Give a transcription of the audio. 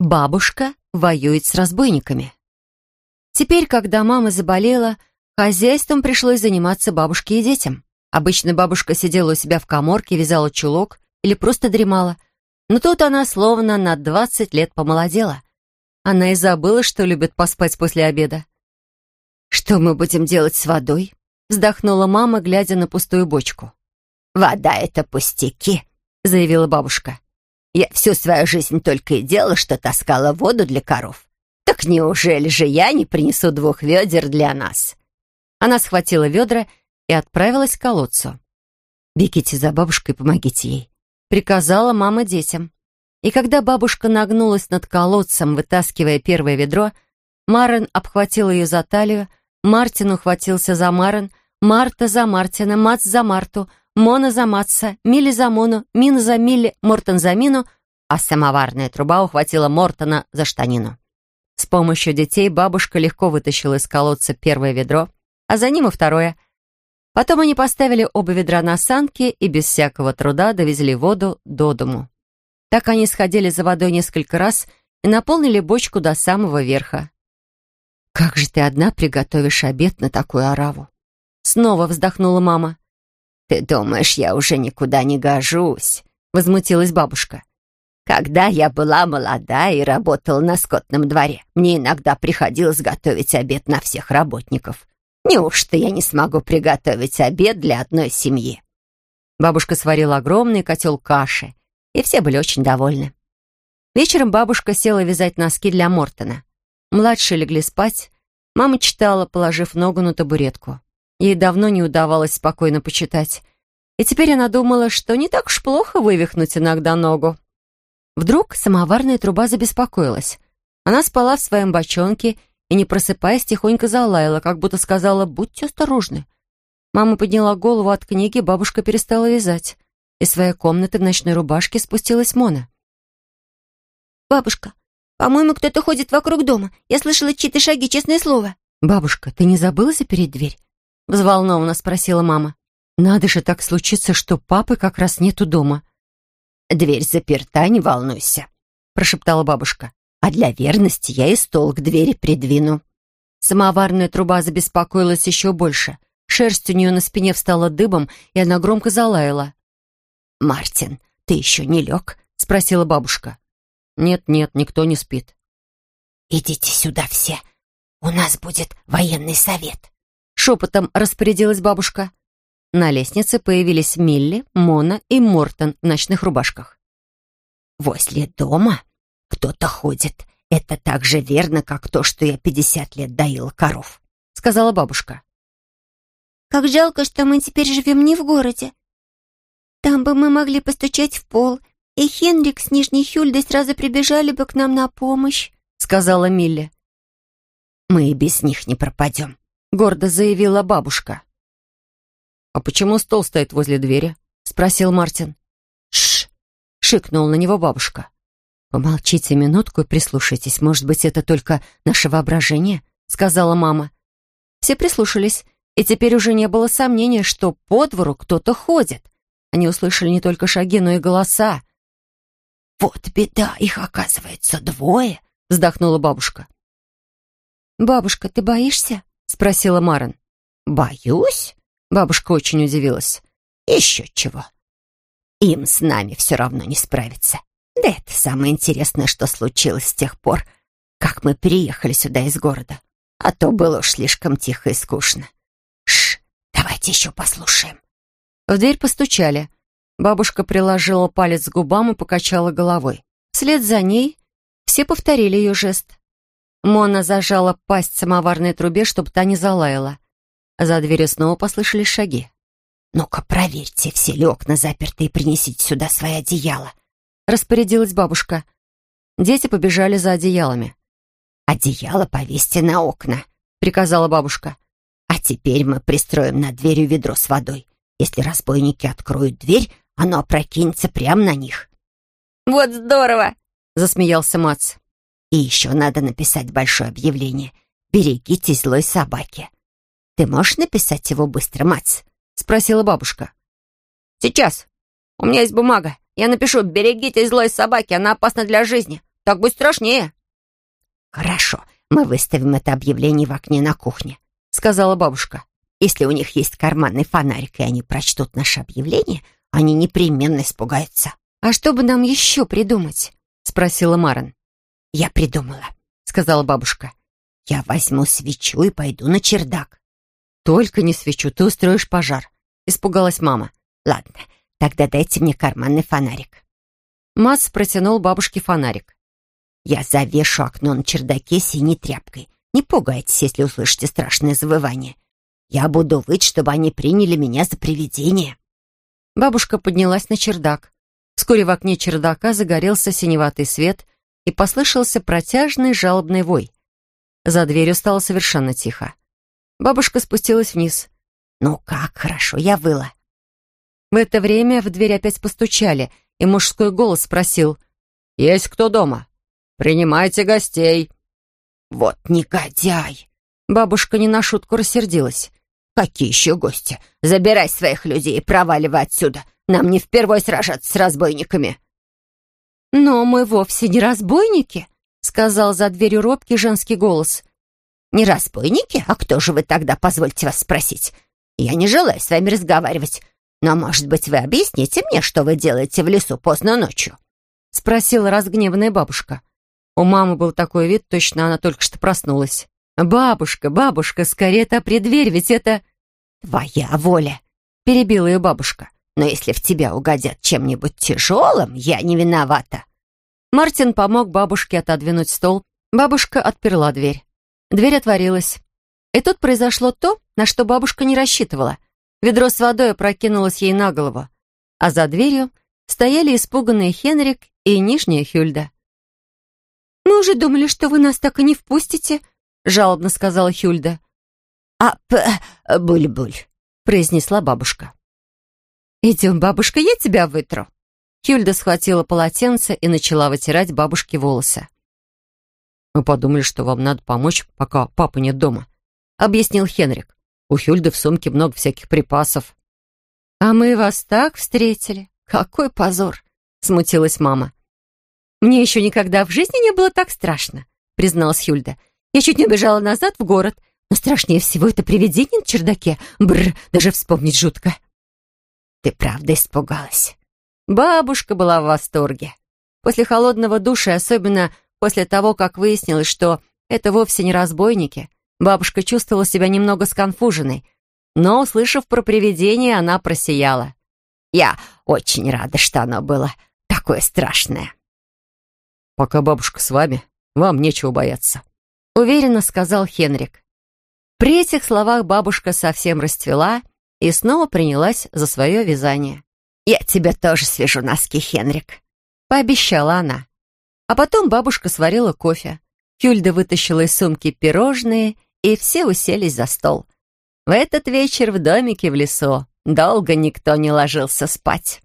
Бабушка воюет с разбойниками. Теперь, когда мама заболела, хозяйством пришлось заниматься бабушке и детям. Обычно бабушка сидела у себя в коморке, вязала чулок или просто дремала. Но тут она словно на 20 лет помолодела. Она и забыла, что любит поспать после обеда. «Что мы будем делать с водой?» вздохнула мама, глядя на пустую бочку. «Вода — это пустяки», — заявила бабушка. «Я всю свою жизнь только и делала, что таскала воду для коров. Так неужели же я не принесу двух ведер для нас?» Она схватила ведра и отправилась к колодцу. «Бегите за бабушкой, помогите ей», — приказала мама детям. И когда бабушка нагнулась над колодцем, вытаскивая первое ведро, Марен обхватил ее за талию, Мартин ухватился за Марен, Марта за Мартина, Мац за Марту, Мона за Матса, Милли за Мону, Мина за Милли, Мортон за Мину, а самоварная труба ухватила Мортона за штанину. С помощью детей бабушка легко вытащила из колодца первое ведро, а за ним и второе. Потом они поставили оба ведра на санки и без всякого труда довезли воду до дому. Так они сходили за водой несколько раз и наполнили бочку до самого верха. «Как же ты одна приготовишь обед на такую ораву?» Снова вздохнула мама. «Ты думаешь, я уже никуда не гожусь?» Возмутилась бабушка. «Когда я была молода и работала на скотном дворе, мне иногда приходилось готовить обед на всех работников. Неужто я не смогу приготовить обед для одной семьи?» Бабушка сварила огромный котел каши, и все были очень довольны. Вечером бабушка села вязать носки для Мортона. Младшие легли спать. Мама читала, положив ногу на табуретку. Ей давно не удавалось спокойно почитать. И теперь она думала, что не так уж плохо вывихнуть иногда ногу. Вдруг самоварная труба забеспокоилась. Она спала в своем бочонке и, не просыпаясь, тихонько залаяла, как будто сказала «Будьте осторожны». Мама подняла голову от книги, бабушка перестала вязать. Из своей комнаты в ночной рубашке спустилась Мона. «Бабушка, по-моему, кто-то ходит вокруг дома. Я слышала чьи-то шаги, честное слово». «Бабушка, ты не забыла запереть дверь?» Взволнованно спросила мама. «Надо же так случиться, что папы как раз нету дома». «Дверь заперта, не волнуйся», — прошептала бабушка. «А для верности я и стол к двери придвину». Самоварная труба забеспокоилась еще больше. Шерсть у нее на спине встала дыбом, и она громко залаяла. «Мартин, ты еще не лег?» — спросила бабушка. «Нет-нет, никто не спит». «Идите сюда все. У нас будет военный совет», Шепотом распорядилась бабушка. На лестнице появились Милли, Мона и Мортон в ночных рубашках. «Возле дома кто-то ходит. Это так же верно, как то, что я пятьдесят лет доила коров», — сказала бабушка. «Как жалко, что мы теперь живем не в городе. Там бы мы могли постучать в пол, и Хенрик с Нижней Хюльдой сразу прибежали бы к нам на помощь», — сказала Милли. «Мы и без них не пропадем», — гордо заявила бабушка. «А почему стол стоит возле двери?» — спросил Мартин. «Шш!» — шикнул на него бабушка. «Помолчите минутку и прислушайтесь. Может быть, это только наше воображение?» — сказала мама. Все прислушались, и теперь уже не было сомнения, что по двору кто-то ходит. Они услышали не только шаги, но и голоса. «Вот беда, их оказывается двое», — вздохнула бабушка. «Бабушка, ты боишься?» Спросила Марин. «Боюсь?» Бабушка очень удивилась. «Еще чего. Им с нами все равно не справиться. Да это самое интересное, что случилось с тех пор, как мы переехали сюда из города. А то было уж слишком тихо и скучно. Шш, давайте еще послушаем». В дверь постучали. Бабушка приложила палец к губам и покачала головой. Вслед за ней все повторили ее жест. Мона зажала пасть самоварной трубе, чтобы та не залаяла. За дверью снова послышались шаги. «Ну-ка, проверьте, все ли окна заперты, и принесите сюда свои одеяла», — распорядилась бабушка. Дети побежали за одеялами. «Одеяло повесьте на окна», — приказала бабушка. «А теперь мы пристроим над дверью ведро с водой. Если разбойники откроют дверь, оно опрокинется прямо на них». «Вот здорово!» — засмеялся Мац. И еще надо написать большое объявление. «Берегитесь злой собаки». «Ты можешь написать его быстро, Мац?» — спросила бабушка. «Сейчас. У меня есть бумага. Я напишу «Берегитесь злой собаки, она опасна для жизни». так будет страшнее». «Хорошо, мы выставим это объявление в окне на кухне», — сказала бабушка. «Если у них есть карманный фонарик, и они прочтут наше объявление, они непременно испугаются». «А что бы нам еще придумать?» — спросила Марин. «Я придумала», — сказала бабушка. «Я возьму свечу и пойду на чердак». «Только не свечу, ты устроишь пожар», — испугалась мама. «Ладно, тогда дайте мне карманный фонарик». Мац протянул бабушке фонарик. «Я завешу окно на чердаке синей тряпкой. Не пугайтесь, если услышите страшное завывание. Я буду выть, чтобы они приняли меня за привидение». Бабушка поднялась на чердак. Вскоре в окне чердака загорелся синеватый свет, и послышался протяжный жалобный вой. За дверью стало совершенно тихо. Бабушка спустилась вниз. «Ну как хорошо, я выла». В это время в дверь опять постучали, и мужской голос спросил. «Есть кто дома? Принимайте гостей». «Вот негодяй!» Бабушка не на шутку рассердилась. «Какие еще гости? Забирай своих людей и проваливай отсюда. Нам не впервой сражаться с разбойниками». «Но мы вовсе не разбойники», — сказал за дверью робкий женский голос. «Не разбойники? А кто же вы тогда, позвольте вас спросить? Я не желаю с вами разговаривать, но, может быть, вы объясните мне, что вы делаете в лесу поздно ночью?» — спросила разгневанная бабушка. У мамы был такой вид, точно она только что проснулась. «Бабушка, бабушка, скорее отопри дверь, ведь это...» «Твоя воля!» — перебила ее бабушка. «Но если в тебя угодят чем-нибудь тяжелым, я не виновата». Мартин помог бабушке отодвинуть стол. Бабушка отперла дверь. Дверь отворилась. И тут произошло то, на что бабушка не рассчитывала. Ведро с водой опрокинулось ей на голову. А за дверью стояли испуганные Хенрик и Нижняя Хюльда. «Мы уже думали, что вы нас так и не впустите», — жалобно сказала Хюльда. «А, буль-буль», — произнесла бабушка. «Идем, бабушка, я тебя вытру». Хюльда схватила полотенце и начала вытирать бабушке волосы. «Мы подумали, что вам надо помочь, пока папа нет дома», — объяснил Хенрик. «У Хюльды в сумке много всяких припасов». «А мы вас так встретили. Какой позор!» — смутилась мама. «Мне еще никогда в жизни не было так страшно», — призналась Хюльда. Я чуть не убежала назад в город, но страшнее всего это привидение на чердаке. Бррр, даже вспомнить жутко. Ты правда испугалась? Бабушка была в восторге. После холодного душа, особенно после того, как выяснилось, что это вовсе не разбойники, бабушка чувствовала себя немного сконфуженной. Но, услышав про привидение, она просияла. «Я очень рада, что оно было такое страшное». «Пока бабушка с вами, вам нечего бояться», — уверенно сказал Хенрик. При этих словах бабушка совсем расцвела и снова принялась за свое вязание. «Я тебе тоже свяжу носки, Хенрик», — пообещала она. А потом бабушка сварила кофе. Хюльда вытащила из сумки пирожные, и все уселись за стол. В этот вечер в домике в лесу долго никто не ложился спать.